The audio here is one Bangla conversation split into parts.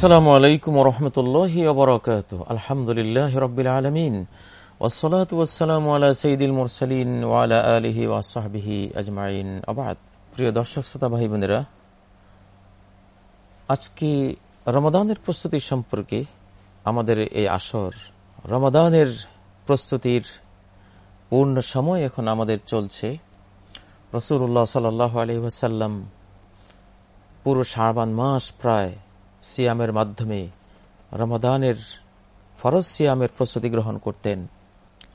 আসসালামু আলাইকুম রহমতুল্লাহ ওবরাকাত আলহামদুলিল্লাহ রবিল আলমিন। ওসলাত ওসালাম আলা সঈদুল মুরসালিন ওয়ালা আলহি ওয়াসাহবিহি আজমাইন। আবাদ প্রিয় দর্শক, শ্রোতা ভাই বোনেরা আজকে রমাদানের প্রস্তুতি সম্পর্কে আমাদের এই আসর, রমাদানের প্রস্তুতির পূর্ণ সময় এখন আমাদের চলছে। রসুল্লাহ সাল্লাহ আলহি ওয়াসাল্লাম পুরো শাহবান মাস প্রায় সিয়ামের মাধ্যমে রমাদানের ফরজ সিয়ামের প্রস্তুতি গ্রহণ করতেন।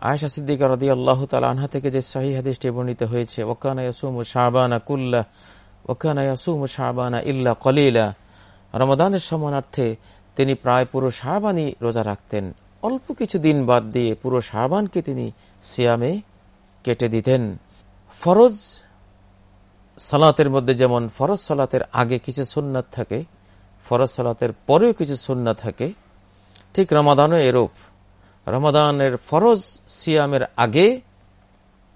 আয়সা সিদ্দিকা রদি আল্লাহ আনহা থেকে যে সহি হাদিসটি বর্ণিত হয়েছে ওকানা ইয়াসুম শাহবানা কুল্লা ওকানা ইয়াসুম শাহবানা ইল্লা কলিলা, রমাদানের সমানার্থে তিনি প্রায় পুরো শাহবানই রোজা রাখতেন। অল্প কিছু দিন বাদ দিয়ে পুরো শাহবানকে তিনি সিয়ামে কেটে দিতেন। ফরজ সালাতের মধ্যে যেমন ফরজ সালাতের আগে কিছু সুন্নাত থাকে ফরজ সালাতের পরেও কিছু সুন্না থাকে। ঠিক রমাদানও এরূপ। রমাদানের ফরজ সিয়ামের আগে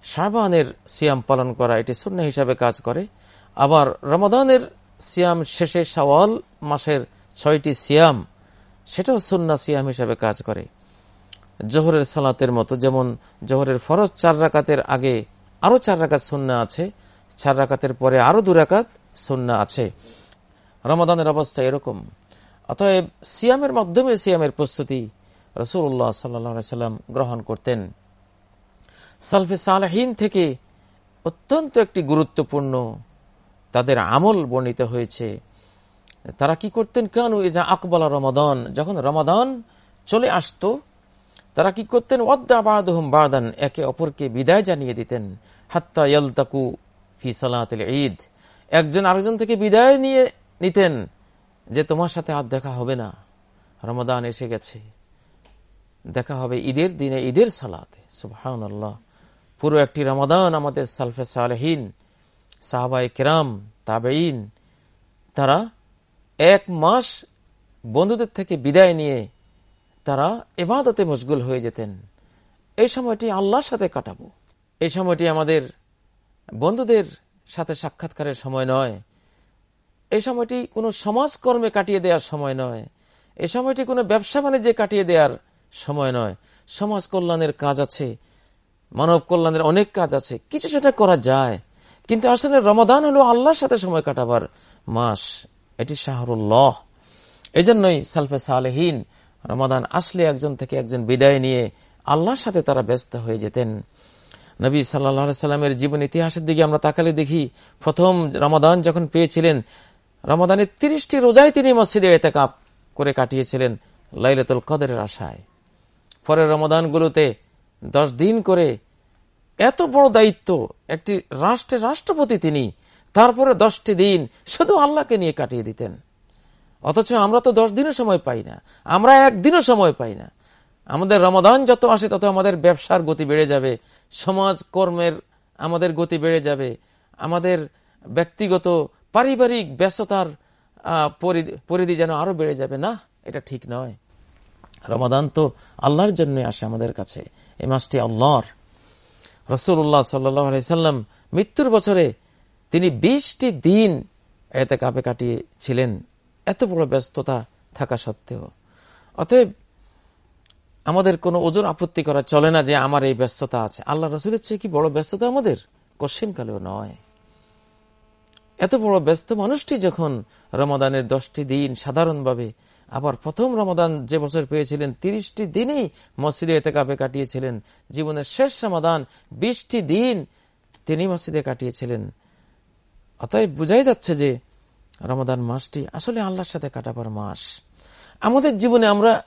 শাহবানের সিয়াম পালন করা এটি সুন্না হিসাবে কাজ করে। আবার রমাদানের সিয়াম শেষে সওয়াল মাসের ছয়টি সিয়াম, সেটাও সুন্না সিয়াম হিসাবে কাজ করে। জোহরের সালাতের মতো, যেমন জোহরের ফরজ চার রাকাতের আগে আরও চার রাকাত সুন্না আছে, চার রাকাতের পরে আরও দু রাকাত সুন্না আছে। রমাদানের অবস্থা এরকম। অতএব সিয়ামের মাধ্যমে সিয়ামের প্রস্তুতি রসুল্লাহ সাল্লাম গ্রহণ করতেন। সালফে সালহীন থেকে অত্যন্ত একটি গুরুত্বপূর্ণ তাদের আমল বর্ণিত হয়েছে। তারা কি করতেন? কেন ইজা আকবলা রমাদান। যখন রমাদান চলে আসত, তারা কি করতেন? বাদান, একে অপরকে বিদায় জানিয়ে দিতেন। হাত্তা ইয়ালতাকু ফি সালাতিল ঈদ। একজন আরেকজন থেকে বিদায় নিয়ে নিতেন যে তোমার সাথে আর দেখা হবে না। রমাদান এসে গেছে। দেখা হবে ঈদের দিনে, ঈদের সালাতে। সুবহান আল্লাহ পুরো একটি রমাদান আমাদের সালফে সালহীন সাহাবাই কেরাম তাবেইন তারা এক মাস বন্ধুদের থেকে বিদায় নিয়ে তারা এবাদতে মশগুল হয়ে যেতেন। এই সময়টি আল্লাহর সাথে কাটাবো। এই সময়টি আমাদের বন্ধুদের সাথে সাক্ষাৎকারের সময় নয়। এই সময়টি কোনো সমাজকর্মে কাটিয়ে দেওয়ার সময় নয়। এই সময়টি কোনো ব্যবসা বাণিজ্যে কাটিয়ে দেওয়ার সময় নয়। সমাজ কল্যাণের কাজ আছে, মানব কল্যাণের অনেক কাজ আছে, কিছু সেটা করা যায়। কিন্তু আসলে রমাদান হলো আল্লাহর সাথে সময় কাটাবার মাস। এটি শাহরুল্লাহ। এই জন্যই সালফে সালেহীন রমাদান আসলে একজন থেকে একজন বিদায় নিয়ে আল্লাহর সাথে তারা ব্যস্ত হয়ে যেতেন। নবী সাল্লা সাল্লামের জীবন ইতিহাসের দিকে আমরা তাকালে দেখি, প্রথম রমাদান যখন পেয়েছিলেন রমাদানের তিরিশটি রোজায় তিনি মসজিদে এতেকাপ করে কাটিয়েছিলেন লাইলাতুল কদরের আশায়। পরে রমাদানগুলোতে দশ দিন করে এত বড় দায়িত্ব একটি রাষ্ট্রের রাষ্ট্রপতি তিনি, তারপরে দশটি দিন শুধু আল্লাহকে নিয়ে কাটিয়ে দিতেন। অথচ আমরা তো দশ দিনের সময় পাই না, আমরা একদিনও সময় পাই না। আমাদের রমাদান যত আসে তত আমাদের ব্যবসার গতি বেড়ে যাবে, সমাজ কর্মের আমাদের গতি বেড়ে যাবে, আমাদের ব্যক্তিগত পারিবারিক ব্যস্ততার পরিধি যেন আরও বেড়ে যাবে, না? এটা ঠিক নয়। রমাদান তো আল্লাহর জন্য আসে আমাদের কাছে। এই মাসটি আল্লাহর। রসুল্লাহ সাল্লাম মৃত্যুর বছরে তিনি বিশটি দিন এতে কাপে কাটিয়েছিলেন। এত বড় ব্যস্ততা থাকা সত্ত্বেও। অতএব আমাদের কোনো ওজন আপত্তি করা চলে না যে আমার এই ব্যস্ততা আছে। আল্লাহ রসুলের চেয়ে কি বড় ব্যস্ততা আমাদের? কশিন কালেও নয়। এত বড় ব্যস্ত মানুষটি যখন রমাদানের দশটি দিন সাধারণভাবে, আবার প্রথম রমাদান যে বছর পেয়েছিলেন, তিরিশটি দিনই মসজিদে এতে কাপে কাটিয়েছিলেন। জীবনের শেষ রমাদান বিশটি দিন তিনি মসজিদে কাটিয়েছিলেন। অতএব বুঝাই যাচ্ছে যে রমাদান মাসটি আসলে আল্লাহর সাথে কাটাবার মাস। আমাদের জীবনে আমরা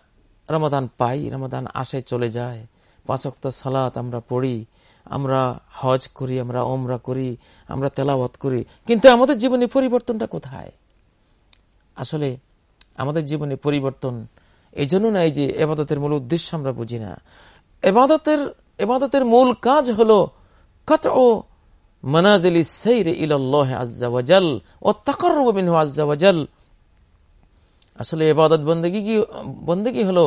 রমাদান পাই, রমাদান আসে, চলে যায়। পাঁচক্ত সালাত আমরা পড়ি, আমরা হজ করি, আমরা ওমরা করি, আমরা তেলাওয়াত করি। কিন্তু আমাদের জীবনে পরিবর্তনটা কোথায়? আসলে আমাদের জীবনে পরিবর্তন এই জন্য নাই যে এবাদতের মূল উদ্দেশ্য আমরা বুঝি না। এবাদতের এবাদতের মূল কাজ হল কত ও মনাজলি সেইরে ইল্লাহ ও তাকর আজ্জাওয়াজাল আসলে এবাদত বন্দেগি কি, বন্দেগি হলো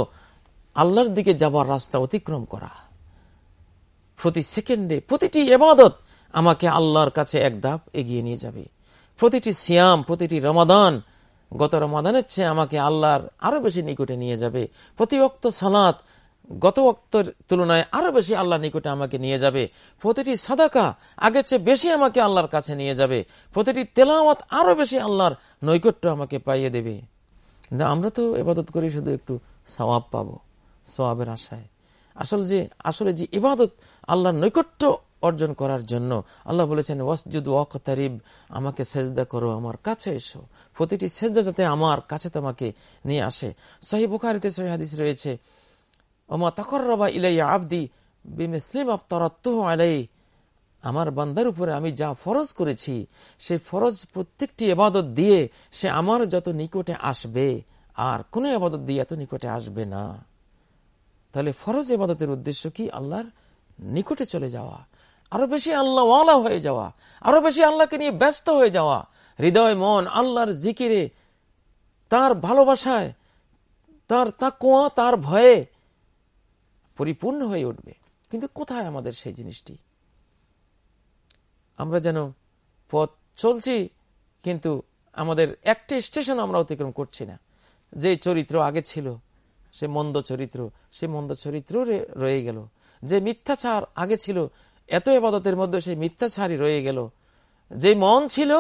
আল্লাহর দিকে যাবার রাস্তা অতিক্রম করা। প্রতি সেকেন্ডে প্রতিটি এবাদত আমাকে আল্লাহর কাছে এক ধাপ এগিয়ে নিয়ে যাবে। প্রতিটি সিয়াম, প্রতিটি রমাদান, গত রমাদানের চেয়ে আমাকে আল্লাহর আরও বেশি নিকটে নিয়ে যাবে। প্রতি অক্ত সালাত, গত অক্তের তুলনায় আরও বেশি আল্লাহ নিকটে আমাকে নিয়ে যাবে। প্রতিটি সাদাকা আগের চেয়ে বেশি আমাকে আল্লাহর কাছে নিয়ে যাবে। প্রতিটি তেলাওয়াত আরও বেশি আল্লাহর নৈকট্য আমাকে পাইয়ে দেবে। কিন্তু আমরা তো এবাদত করি, শুধু একটু সওয়াব পাবো। সওয়াবের আশায়। আসল যে, আসলে যে ইবাদত আল্লাহর নৈকট্য অর্জন করার জন্য আল্লাহ বলেছেন, ওয়াসজুদ ওয়াকতারিব, আমাকে সেজদা করো আমার কাছে এসো। প্রতিটি সেজদা যাতে আমার কাছে তোমাকে নিয়ে আসে। সহি বুখারিতে সহি হাদিস রয়েছে, ওমা তাকরবা ইলাইয়া আবদি বিমিসলিম আফতারাত্তুহু আলাই আমার বান্দার উপরে আমি যা ফরজ করেছি, সেই ফরজ প্রত্যেকটি এবাদত দিয়ে সে আমার যত নিকটে আসবে, আর কোনো এবাদত দিয়ে এত নিকটে আসবে না। তাহলে ফরজ এবাদতের উদ্দেশ্য কি? আল্লাহর নিকটে চলে যাওয়া। আরও বেশি আল্লাহ ওয়ালা হয়ে যাওয়া। আরও বেশি আল্লাহকে নিয়ে ব্যস্ত হয়ে যাওয়া। হৃদয়, মন, আল্লাহর জিকিরে, তার ভালোবাসায়, তার তাকুয়া তার ভয়ে পরিপূর্ণ হয়ে উঠবে। কিন্তু কোথায় আমাদের সেই জিনিসটি? আমরা যেন পথ চলছি, কিন্তু আমাদের একটি স্টেশন আমরা অতিক্রম করছি না। যে চরিত্র আগে ছিল সে মন্দ চরিত্র, সে মন্দ চরিত্র রয়ে গেল। যে মিথ্যাচার আগে ছিল, এত এবাদতের মধ্যে সেই মিথ্যাচারই রয়ে গেল। যে মন ছিল,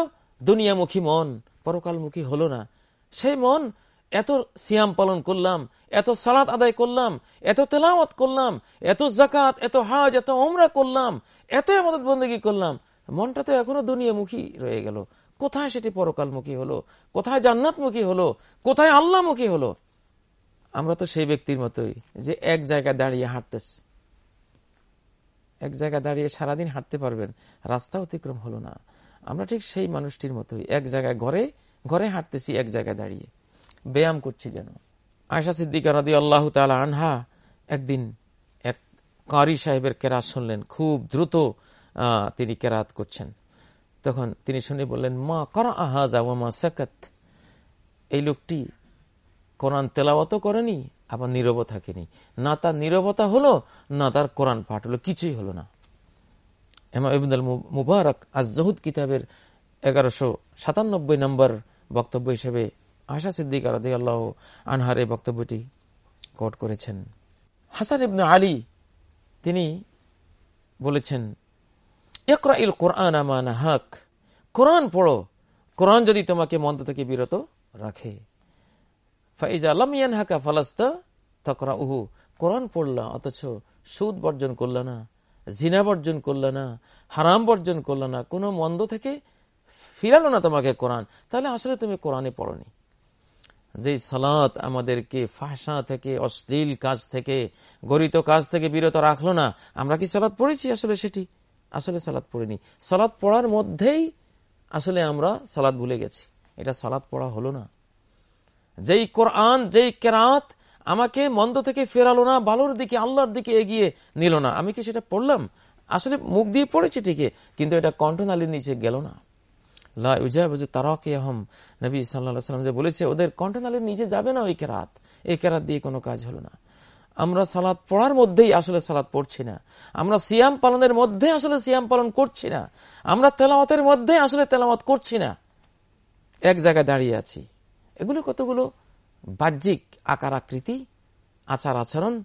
দুনিয়ামুখী মন, পরকালমুখী হলো না। সেই মন, এত সিয়াম পালন করলাম, এত সালাত আদায় করলাম, এত তেলাওয়াত করলাম, এত জাকাত এত হাজ, এত ওমরা করলাম, এত আবাদত বন্দী করলাম। মনটা তো এখনও দুনিয়ামুখী রয়ে গেল। কোথায় সেটি পরকালমুখী হলো? কোথায় জান্নাতমুখী হলো? কোথায় আল্লাহমুখী হলো? আমরা তো সেই ব্যক্তির মতোই যে এক জায়গায় দাঁড়িয়ে হাঁটতেছে। এক জায়গায় দাঁড়িয়ে সারাদিন হাঁটতে পারবেন, রাস্তা অতিক্রম হলো না। আমরা ঠিক সেই মানুষটির মতোই, এক জায়গায় ঘরে ঘরে হাঁটতেছি, এক জায়গায় দাঁড়িয়ে। ব্যায়াম করছি যেন। আয়সা সিদ্দিকা রাদি আল্লাহ তালা আনহা একদিন এক কারি সাহেবের কেরাত শুনলেন, খুব দ্রুত তিনি কেরাত করছেন। তখন তিনি শুনে বললেন, মা করা আহাজা মা সাকাত। এই লোকটি কোরআন তেলাওয়াত করেনি, আবার নীরব থাকেনি। না তার নীরবতা হলো, না তার কোরআন পাঠ হলো, কিছুই হলো না। এমা ইবনুল মুবারক আজ জহুদ কিতাবের এগারোশো সাতানব্বই নম্বর বক্তব্য হিসেবে আশা সিদ্দিক রাদি আল্লাহ আনহার এই বক্তব্যটি কোট করেছেন। হাসান ইবনু আলী, তিনি বলেছেন একরা ইল কোরআন আমানা হক কোরআন পড়ো। কোরআন যদি তোমাকে মন্দ থেকে বিরত রাখে। ফাইজা আলমিয়ান হাকা ফালাস্তা তকরা উহু কোরআন পড়লা, অথচ সুদ বর্জন করল না, জিনা বর্জন করল না, হারাম বর্জন করল না, কোনো মন্দ থেকে ফিরালো না তোমাকে কোরআন। তাহলে আসলে তুমি কোরআনে পড়নি। যে সালাত আমাদেরকে ফাঁসা থেকে, অশ্লীল কাজ থেকে, গরিত কাজ থেকে বিরত রাখল না, আমরা কি সালাদ পড়েছি? আসলে সেটি, আসলে সালাদ পড়িনি। সালাদ পড়ার মধ্যেই আসলে আমরা সালাদ ভুলে গেছি। এটা সালাদ পড়া হলো না। যেই কোরআন, যেই কেরাত আমাকে মন্দ থেকে ফেরালো না, ভালোর দিকে, আল্লাহর দিকে এগিয়ে নিল না। আমি কি সেটা পড়লাম? আসলে মুখ দিয়ে পড়েছি ঠিকই, কিন্তু এটা কণ্ঠনালীর নিচে গেল না। নবী সাল্লাম যে বলেছে, ওদের নিচে যাবে না ওই এই দিয়ে কোনো কাজ হলো না। আমরা পড়ার মধ্যেই আসলে সালাদ পড়ছি না। আমরা পালনের আসলে পালন করছি না। আমরা আসলে করছি না। এক জায়গায় দাঁড়িয়ে আছি। এগুলো কতগুলো? বাহ্যিক আকার আকৃতি, আচার আচরণ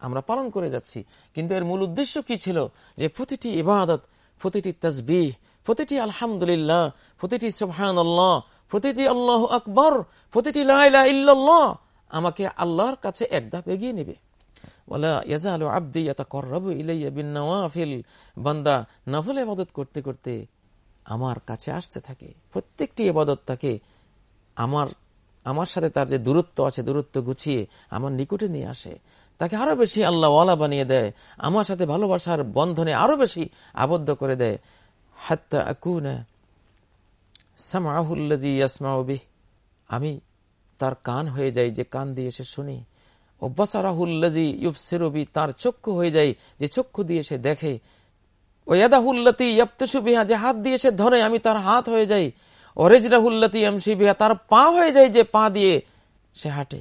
আমরা পালন করে যাচ্ছি। কিন্তু এর মূল উদ্দেশ্য কি ছিল? যে প্রতিটি ইবাদত, প্রতিটি তসবিহ, প্রতিটি আলহামদুলিল্লাহ, প্রতিটি সুবহান আল্লাহ প্রতিটি আল্লাহ আকবর, প্রতিটি ইল্লাল্লাহ আমাকে আল্লাহর কাছে এক ধাপ এগিয়ে নেবে। বান্দা এবাদত করতে করতে আমার কাছে আসতে থাকে, প্রত্যেকটি এবাদত তাকে আমার আমার সাথে তার যে দূরত্ব আছে, দূরত্ব গুছিয়ে আমার নিকটে নিয়ে আসে। তাকে আরও বেশি আল্লাহ ওয়ালা বানিয়ে দেয়। আমার সাথে ভালোবাসার বন্ধনে আরও বেশি আবদ্ধ করে দেয়। আমি তার কান হয়ে যাই, যে কান দিয়ে সে শুনি। অব্বাসারাহুল্লাজি ইউবসেরবি তার চক্ষু হয়ে যায় যে চক্ষু দিয়ে সে দেখে। ওয়াদাহুল্লাতি ইয়াপ্তসুবিহা যে হাত দিয়ে সে ধরে, আমি তার হাত হয়ে যাই। অরেজরাহুল্লাতি এমসি বিহা, তার পা হয়ে যায় যে পা দিয়ে সে হাঁটে।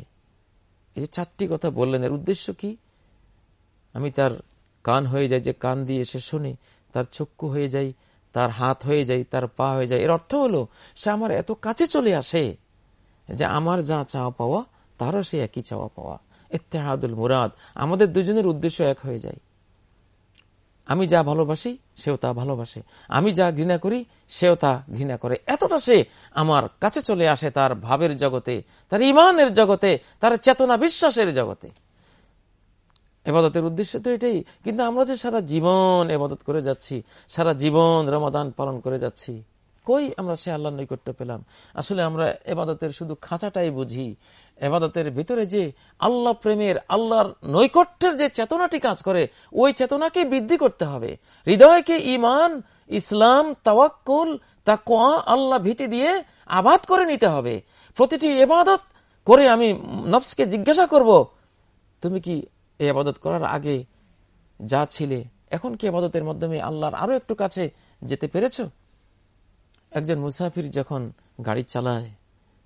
এই যে চারটি কথা বললেন, এর উদ্দেশ্য কি? আমি তার কান হয়ে যাই যে কান দিয়ে সে শুনে, তার চক্ষু হয়ে যায়, তার হাত হয়ে যায়, তার পা হয়ে যায়। এর অর্থ হলো, সে আমার এত কাছে চলে আসে যে আমার যা চাওয়া পাওয়া, তারও সে একই চাওয়া পাওয়া। ইত্তেহাদুল মুরাদ, আমাদের দুজনের উদ্দেশ্য এক হয়ে যায়। আমি যা ভালোবাসি, সেও তা ভালোবাসে। আমি যা ঘৃণা করি, সেও তা ঘৃণা করে। এতটা সে আমার কাছে চলে আসে তার ভাবের জগতে, তার ইমানের জগতে, তার চেতনা বিশ্বাসের জগতে। এবাদতের উদ্দেশ্য তো এটাই। কিন্তু আমরা যে সারা জীবন এবাদত করে যাচ্ছি, সারা জীবন রমাদান পালন করে যাচ্ছি কই আমরা সে আল্লাহ নৈকট্য পেলাম? আসলে আমরা এবাদতের শুধু খাঁচাটাই বুঝি। এবাদতের ভিতরে যে আল্লাহ প্রেমের, আল্লাহর নৈকট্যের যে চেতনাটি কাজ করে, ওই চেতনাকে বৃদ্ধি করতে হবে। হৃদয়কে ইমান ইসলাম, তাওয়াক্কুল তা কোয়া আল্লাহ ভীতি দিয়ে আবাদ করে নিতে হবে। প্রতিটি এবাদত করে আমি নফসকে জিজ্ঞাসা করব, তুমি কি এই আবাদত করার আগে যা ছিলে, এখন কি আবাদতের মাধ্যমে আল্লাহর আরও একটু কাছে যেতে পেরেছ? একজন মুসাফির যখন গাড়ি চালায়,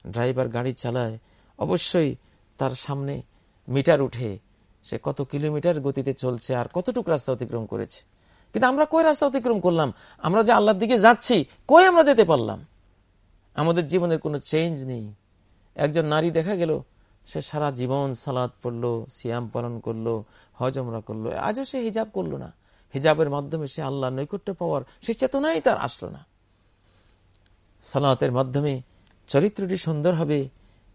ড্রাইভার গাড়ি চালায়, অবশ্যই তার সামনে মিটার উঠে। সে কত কিলোমিটার গতিতে চলছে আর কতটুকু রাস্তা অতিক্রম করেছে। কিন্তু আমরা কই রাস্তা অতিক্রম করলাম? আমরা যে আল্লাহর দিকে যাচ্ছি, কই আমরা যেতে পারলাম? আমাদের জীবনের কোনো চেঞ্জ নেই। একজন নারী দেখা গেল, সে সারা জীবন সালাদ পড়ল, সিয়াম পালন করল হজমরা করল, আজও সে হিজাব করল না। হিজাবের মাধ্যমে সে আল্লাহ নৈকট্য পাওয়ার, সে চেতনাই তার আসলো না। সালাতের মাধ্যমে চরিত্রটি সুন্দর হবে,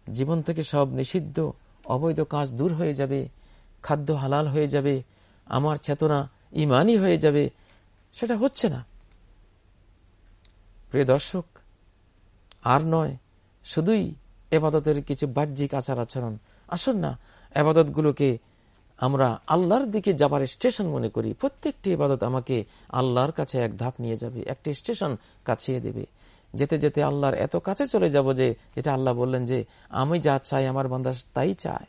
জীবন থেকে সব নিষিদ্ধ, অবৈধ কাজ দূর হয়ে যাবে, খাদ্য হালাল হয়ে যাবে, আমার চেতনা ইমানই হয়ে যাবে, সেটা হচ্ছে না। প্রিয় দর্শক, আর নয়, শুধুই এবাদতের কিছু বাহ্যিক আচার আচরণ। আসুন না, এবাদতগুলোকে আমরা আল্লাহর দিকে যাবার স্টেশন মনে করি। প্রত্যেকটি এবাদত আমাকে আল্লাহর কাছে এক ধাপ নিয়ে যাবে, একটি স্টেশন কাছিয়ে দেবে। যেতে যেতে আল্লাহর এত কাছে চলে যাব যে, যেটা আল্লাহ বললেন যে, আমি যা চাই আমার বান্দা তাই চায়।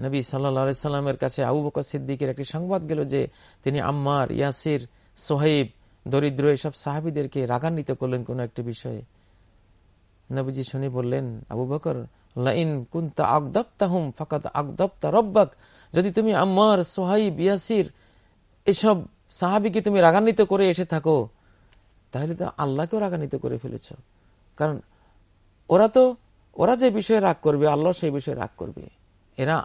নবী সাল্লা সাল্লামের কাছে আবু বকর সিদ্দিকের একটি সংবাদ গেল যে, তিনি আম্মার, ইয়াসির সোহেব দরিদ্র এসব সাহাবিদেরকে রাগান্বিত করলেন কোন একটি বিষয়ে। নবীজি শুনে বললেন, আবু বকর, লাইন কুন্তা আকদপ্তা হুম ফাকাত আকদপ্তা রব্বাক। যদি তুমি আম্মার, সোহাইব, ইয়াসির এসব সাহাবিকে তুমি রাগান্বিত করে এসে থাকো তাহলে তো আল্লাহকেও রাগান্বিত করে ফেলেছ। কারণ ওরা তো, ওরা যে বিষয়ে রাগ করবে, আল্লাহ সেই বিষয়ে রাগ করবে। এরা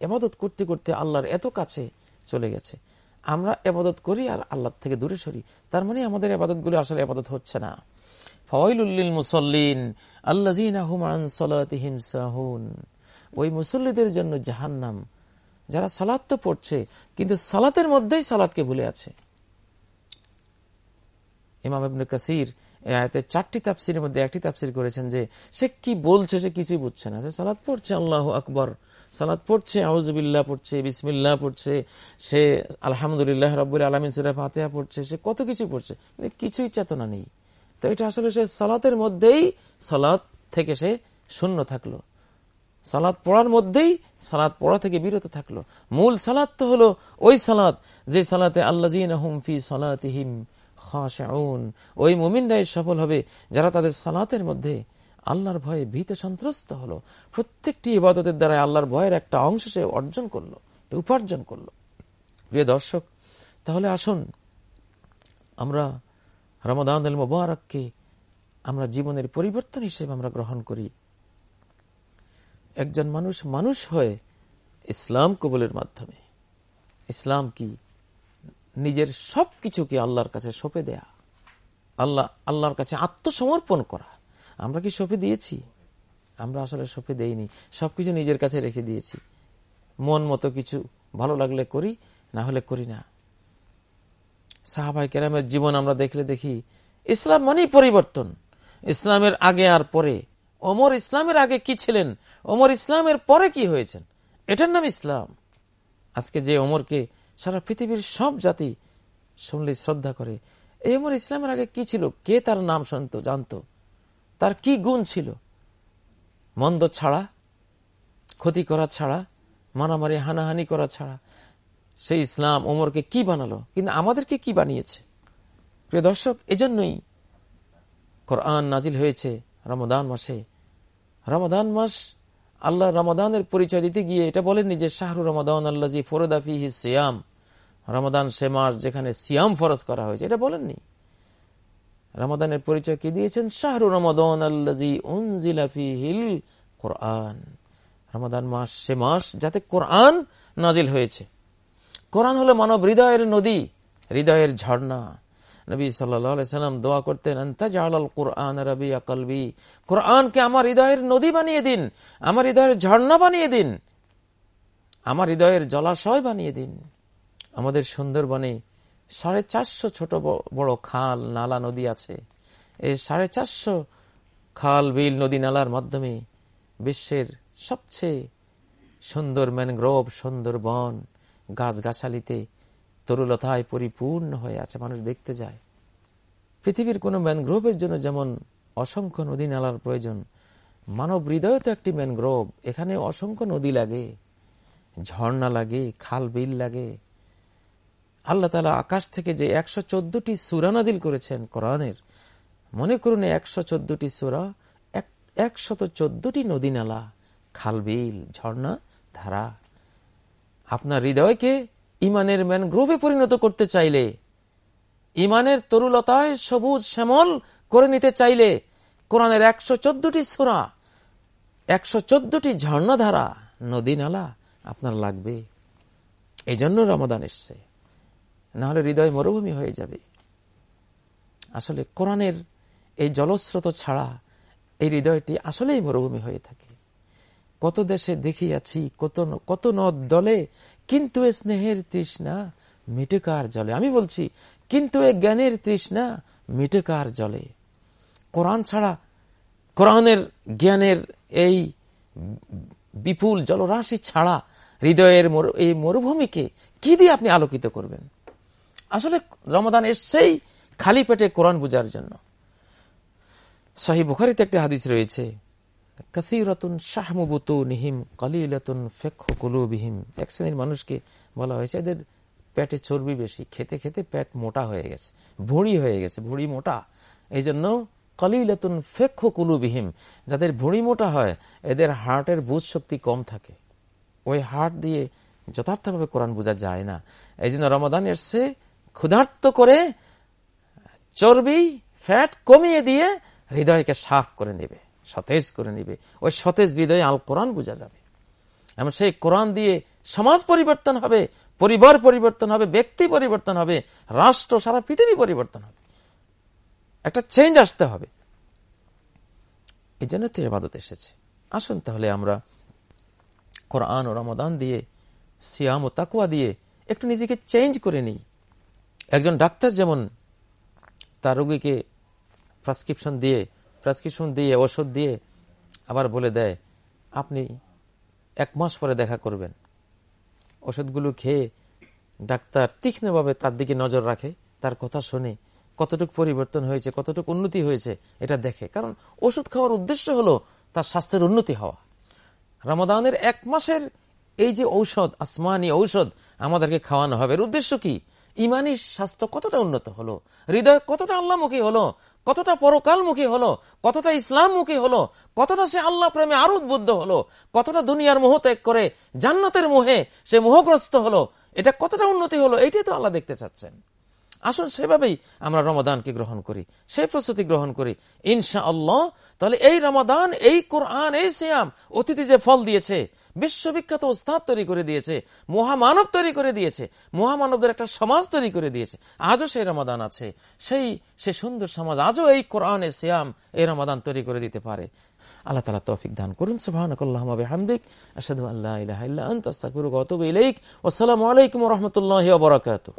এবাদত করতে করতে আল্লাহর এত কাছে চলে গেছে। আমরা এবাদত করি আর আল্লাহ থেকে দূরে সরি। তার মানে আমাদের এবাদতগুলো আসলে এবাদত হচ্ছে না। ফয়লুল্লিল মুসল্লিন আল্লাহিন ওই মুসল্লিদের জন্য জাহান্নাম। যারা সালাত তো পড়ছে, কিন্তু সালাতের মধ্যেই সালাদকে ভুলে আছে। ইমাম ইবনে কাসির আয়তে চারটি তাপসির মধ্যে একটি তাপসির করেছেন যে, সে কি বলছে সে কিছুই বুঝছে না। সে সালাদ পড়ছে, আল্লাহ আকবর। সালাদ পড়ছে আউজবিল্লাহ পড়ছে, বিসমিল্লাহ পড়ছে, সে আলহামদুলিল্লাহ রব্বুল আলমিন সুরা ফাতেহা পড়ছে, সে কত কিছু পড়ছে কিছুই চেতনা নেই। তো এটা আসলে সে সালাতের মধ্যেই সালাদ থেকে সে শূন্য থাকল। সালাদ পড়ার মধ্যেই সালাদ পড়া থেকে বিরত থাকল। মূল সালাদ তো হলো ওই সালাদ যে সালাতে আল্লাহ ফি সালাতিহিম ওই মুমিনরাই সফল হবে যারা তাদের সালাতের মধ্যে আল্লাহর ভয়ে ভীত সন্ত্রস্ত হলো। প্রত্যেকটি ইবাদতের দ্বারা আল্লাহর ভয়ের একটা অংশ সে অর্জন করল উপার্জন করল। প্রিয় দর্শক, তাহলে আসুন আমরা রমদান মুবারককে আমরা জীবনের পরিবর্তন হিসেবে আমরা গ্রহণ করি। একজন মানুষ মানুষ হয়ে ইসলাম কবলের মাধ্যমে। ইসলাম কি? নিজের সব কিছুকে আল্লাহর কাছে সঁপে দেয়া। আল্লাহ, আল্লাহর কাছে আত্মসমর্পণ করা। আমরা কি সঁপে দিয়েছি? আমরা আসলে সঁপে দেইনি। সবকিছু নিজের কাছে রেখে দিয়েছি। মন মতো কিছু ভালো লাগলে করি, না হলে করি না। সাহাবাই কেরামের জীবন আমরা দেখলে দেখি, ইসলাম মানেই পরিবর্তন। ইসলামের আগে আর পরে। অমর ইসলামের আগে কি ছিলেন? ওমর ইসলামের পরে কি হয়েছেন? এটার নাম ইসলাম। আজকে যে ওমরকে সারা পৃথিবীর সব জাতি শুনলে শ্রদ্ধা করে। এই ওমর ইসলামের আগে কি ছিল? কে তার নাম শুনত, জানত? তার কি গুণ ছিল? মন্দ ছাড়া, ক্ষতি করা ছাড়া, মারামারি, হানাহানি করা ছাড়া। সেই ইসলাম ওমরকে কি বানালো? কিন্তু আমাদেরকে কি বানিয়েছে? প্রিয় দর্শক, এজন্যই কোরআন নাজিল হয়েছে রমদান মাসে। রমদান মাস আল্লাহ রমাদানের পরিচয় দিতে গিয়ে এটা বলেননি যে শাহরু রমাদান আল্লাহ জি ফরদাফি হি সিয়াম। রমাদান সে মাস যেখানে সিয়াম ফরজ করা হয়েছে, এটা বলেননি। রমাদানের পরিচয় কি দিয়েছেন? শাহরু রমাদন আল্লাহিল কোরআন। রমাদান মাস সে মাস যাতে কোরআন নাজিল হয়েছে। কোরআন হলো মানব হৃদয়ের নদী, হৃদয়ের ঝর্ণা। নবী সাল্লাম দোয়া করতেন কোরআন রবি আকলবি কোরআনকে আমার হৃদয়ের নদী বানিয়ে দিন, আমার হৃদয়ের ঝর্ণা বানিয়ে দিন, আমার হৃদয়ের জলাশয় বানিয়ে দিন। আমাদের সুন্দরবনে সাড়ে চারশো ছোট বড় খাল, নালা, নদী আছে। এই সাড়ে চারশো খাল, বিল, নদী, নালার মাধ্যমে বিশ্বের সবচেয়ে সুন্দর ম্যানগ্রোভ সুন্দর বন গাছগাছালিতে তরুলতায় পরিপূর্ণ হয়ে আছে। মানুষ দেখতে যায়। পৃথিবীর কোনো ম্যানগ্রোভের জন্য যেমন অসংখ্য নদী, নালার প্রয়োজন, মানব হৃদয় তো একটি ম্যানগ্রোভ। এখানে অসংখ্য নদী লাগে। ঝর্ণা লাগে, খাল, বিল লাগে। আল্লাহ তালা আকাশ থেকে যে একশো চোদ্দটি সুরা নাজিল করেছেন কোরআনের, মনে করুন একশো চোদ্দটি সুরা একশত চোদ্দটি নদী নালা খালবিল ঝর্ণা, ধারা। আপনার হৃদয়কে ইমানের ম্যানগ্রোভে পরিণত করতে চাইলে, ইমানের তরুলতায় সবুজ শ্যামল করে নিতে চাইলে কোরআনের একশো চোদ্দটি সুরা, একশো চোদ্দটি ঝর্ণাধারা নদী নালা আপনার লাগবে। এই জন্য রমাদান এসছে। নাহলে হৃদয় মরুভূমি হয়ে যাবে। আসলে কোরআনের এই জলস্রোত ছাড়া এই হৃদয়টি আসলেই মরুভূমি হয়ে থাকে। কত দেশে দেখিয়াছি, কত কত নদ দলে, কিন্তু এ স্নেহের তৃষ্ণা মিটেকার জলে? আমি বলছি, কিন্তু এ জ্ঞানের তৃষ্ণা মিটেকার জলে? কোরআন ছাড়া, কোরআনের জ্ঞানের এই বিপুল জলরাশি ছাড়া হৃদয়ের এই মরুভূমিকে কি দিয়ে আপনি আলোকিত করবেন? আসলে রমাদান এসছেই খালি পেটে কোরআন বুঝার জন্য। শাহী বুখারিতে একটি হাদিস রয়েছে, কাসিরতুন শাহমুবুতু নিহিম কালিলাতুন ফেক্ষ কুলুবিহিম। এক মানুষকে বলা হয়েছে, এদের পেটে চর্বি বেশি, খেতে খেতে পেট মোটা হয়ে গেছে, ভুঁড়ি হয়ে গেছে, ভুঁড়ি মোটা। এই জন্য কলিলাতুন ফেক্ষ কুলুবিহিম, যাদের ভুঁড়ি মোটা হয়, এদের হার্টের বুঝ শক্তি কম থাকে। ওই হার্ট দিয়ে যথার্থভাবে কোরআন বোঝা যায় না। এই জন্য রমাদান এসছে ক্ষুধার্ত করে চর্বি, ফ্যাট কমিয়ে দিয়ে হৃদয়কে সাফ করে নেবে, সতেজ করে নিবে। ওই সতেজ হৃদয়ে আল কোরআন বোঝা যাবে। এমন সেই কোরআন দিয়ে সমাজ পরিবর্তন হবে, পরিবার পরিবর্তন হবে, ব্যক্তি পরিবর্তন হবে, রাষ্ট্র, সারা পৃথিবী পরিবর্তন হবে। একটা চেঞ্জ আসতে হবে। এই জন্য তো এবাদত এসেছে। আসুন তাহলে আমরা কোরআন ও রমদান দিয়ে, সিয়াম ও তাকুয়া দিয়ে একটু নিজেকে চেঞ্জ করে নিই। একজন ডাক্তার যেমন তার রোগীকে প্রেসক্রিপশন দিয়ে প্রেসক্রিপশন দিয়ে, ওষুধ দিয়ে আবার বলে দেয়, আপনি এক মাস পরে দেখা করবেন। ওষুধগুলো খেয়ে ডাক্তার তীক্ষ্ণভাবে তার দিকে নজর রাখে, তার কথা শুনে কতটুকু পরিবর্তন হয়েছে, কতটুকু উন্নতি হয়েছে এটা দেখে। কারণ ওষুধ খাওয়ার উদ্দেশ্য হলো তার স্বাস্থ্যের উন্নতি হওয়া। রমাদানের এক মাসের এই যে ঔষধ, আসমানি ঔষধ আমাদেরকে খাওয়ানো হবে, এর উদ্দেশ্য কি? ইমানি স্বাস্থ্য কতটা উন্নত হলো? হৃদয় কতটা আল্লাহমুখী হলো? কতটা পরকালমুখী হলো? কতটা ইসলামমুখী হলো? কতটা সে আল্লাহ প্রেমে আরও উদ্বুদ্ধ হলো? কতটা দুনিয়ার মোহ ত্যাগ করে জান্নাতের মোহে সে মোহগ্রস্ত হলো? এটা কতটা উন্নতি হলো? এইটাই তো আল্লাহ দেখতে চাচ্ছেন। আসুন সেভাবেই আমরা রমাদানকে গ্রহণ করি, সেই প্রস্তুতি গ্রহণ করি। ইনশা আল্লাহ তাহলে এই রমাদান, এই কোরআন, এই সিয়াম অতিথি যে ফল দিয়েছে বিশ্ববিখ্যাত ওস্তাদ তৈরি করে দিয়েছে, মহামানব তৈরি করে দিয়েছে, মহামানবদের একটা সমাজ তৈরি করে দিয়েছে। আজও সেই রমাদান আছে। সেই, সে সুন্দর সমাজ আজও এই কোরআনে সিয়াম এই রমাদান তৈরি করে দিতে পারে। আল্লাহ তালা তৌফিক দান করুন। সুবাহিক আসাদু আল্লাহ রহমতুল্লাহ বরাকাত